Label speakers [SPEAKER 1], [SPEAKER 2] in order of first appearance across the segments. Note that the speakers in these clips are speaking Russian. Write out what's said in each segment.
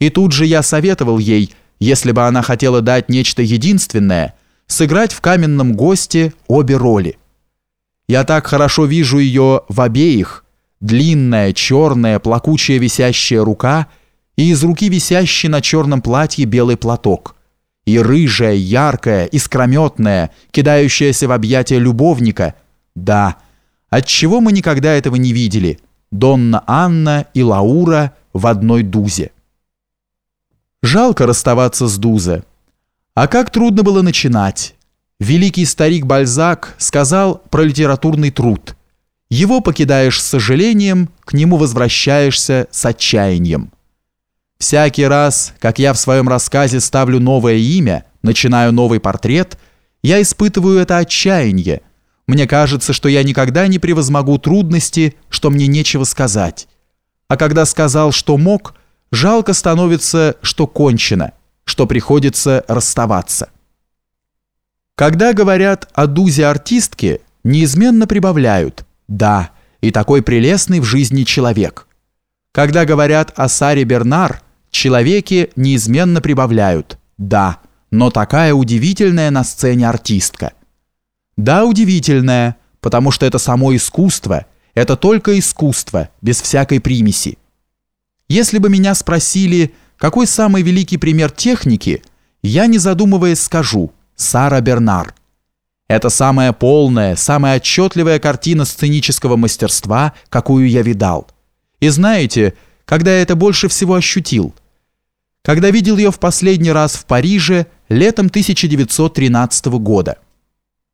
[SPEAKER 1] И тут же я советовал ей, если бы она хотела дать нечто единственное, сыграть в каменном госте обе роли. Я так хорошо вижу ее в обеих, длинная, черная, плакучая висящая рука и из руки висящий на черном платье белый платок, и рыжая, яркая, искрометная, кидающаяся в объятия любовника, да, отчего мы никогда этого не видели, Донна Анна и Лаура в одной дузе. Жалко расставаться с Дузе. А как трудно было начинать. Великий старик Бальзак сказал про литературный труд. Его покидаешь с сожалением, к нему возвращаешься с отчаянием. Всякий раз, как я в своем рассказе ставлю новое имя, начинаю новый портрет, я испытываю это отчаяние. Мне кажется, что я никогда не превозмогу трудности, что мне нечего сказать. А когда сказал, что мог – жалко становится, что кончено, что приходится расставаться. Когда говорят о дузе артистки, неизменно прибавляют «да, и такой прелестный в жизни человек». Когда говорят о Саре Бернар, человеки неизменно прибавляют «да, но такая удивительная на сцене артистка». Да, удивительная, потому что это само искусство, это только искусство, без всякой примеси. Если бы меня спросили, какой самый великий пример техники, я, не задумываясь, скажу «Сара Бернар». Это самая полная, самая отчетливая картина сценического мастерства, какую я видал. И знаете, когда я это больше всего ощутил? Когда видел ее в последний раз в Париже летом 1913 года.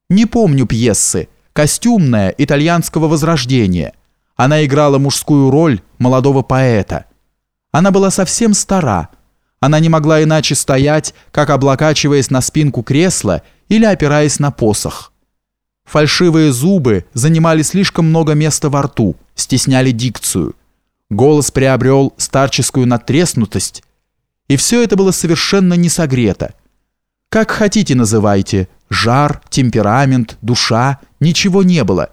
[SPEAKER 1] Не помню пьесы, костюмная, итальянского возрождения. Она играла мужскую роль молодого поэта – она была совсем стара. Она не могла иначе стоять, как облокачиваясь на спинку кресла или опираясь на посох. Фальшивые зубы занимали слишком много места во рту, стесняли дикцию. Голос приобрел старческую натреснутость. И все это было совершенно не согрето. Как хотите называйте, жар, темперамент, душа, ничего не было.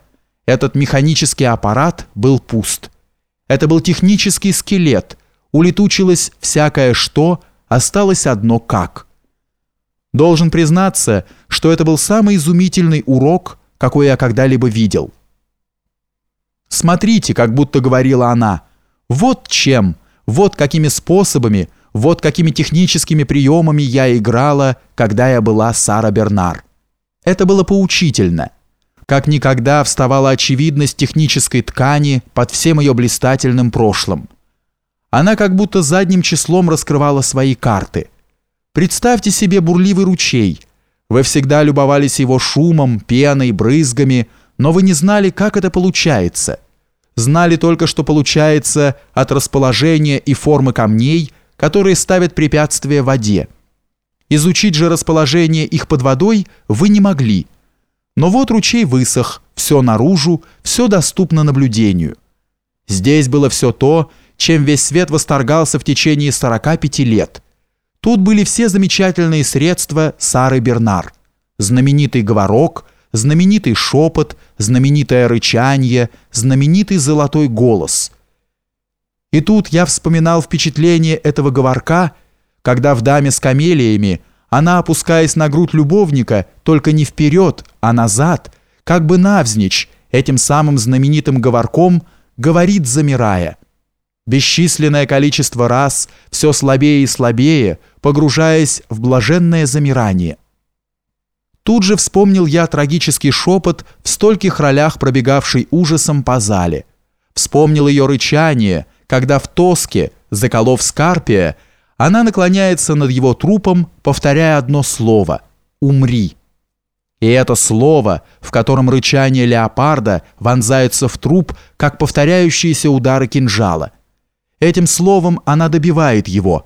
[SPEAKER 1] Этот механический аппарат был пуст. Это был технический скелет – улетучилось всякое что, осталось одно как. Должен признаться, что это был самый изумительный урок, какой я когда-либо видел. «Смотрите», как будто говорила она, «вот чем, вот какими способами, вот какими техническими приемами я играла, когда я была Сара Бернар». Это было поучительно. Как никогда вставала очевидность технической ткани под всем ее блистательным прошлым. Она как будто задним числом раскрывала свои карты. Представьте себе бурливый ручей. Вы всегда любовались его шумом, пеной, брызгами, но вы не знали, как это получается. Знали только, что получается от расположения и формы камней, которые ставят препятствия воде. Изучить же расположение их под водой вы не могли. Но вот ручей высох, все наружу, все доступно наблюдению. Здесь было все то, чем весь свет восторгался в течение 45 лет. Тут были все замечательные средства Сары Бернар. Знаменитый говорок, знаменитый шепот, знаменитое рычание, знаменитый золотой голос. И тут я вспоминал впечатление этого говорка, когда в «Даме с камелиями» она, опускаясь на грудь любовника, только не вперед, а назад, как бы навзничь, этим самым знаменитым говорком, говорит, замирая – бесчисленное количество раз, все слабее и слабее, погружаясь в блаженное замирание. Тут же вспомнил я трагический шепот в стольких ролях, пробегавший ужасом по зале. Вспомнил ее рычание, когда в тоске, заколов Скарпия, она наклоняется над его трупом, повторяя одно слово «Умри». И это слово, в котором рычание леопарда вонзается в труп, как повторяющиеся удары кинжала – Этим словом она добивает его.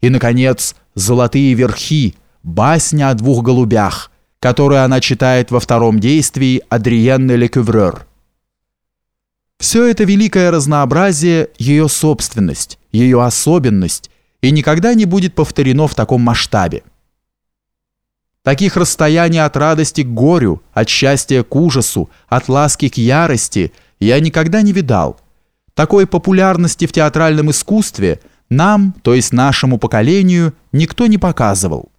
[SPEAKER 1] И, наконец, «Золотые верхи», басня о двух голубях, которую она читает во втором действии Адриенне Лекюврер. Все это великое разнообразие – ее собственность, ее особенность, и никогда не будет повторено в таком масштабе. Таких расстояний от радости к горю, от счастья к ужасу, от ласки к ярости я никогда не видал – такой популярности в театральном искусстве, нам, то есть нашему поколению, никто не показывал.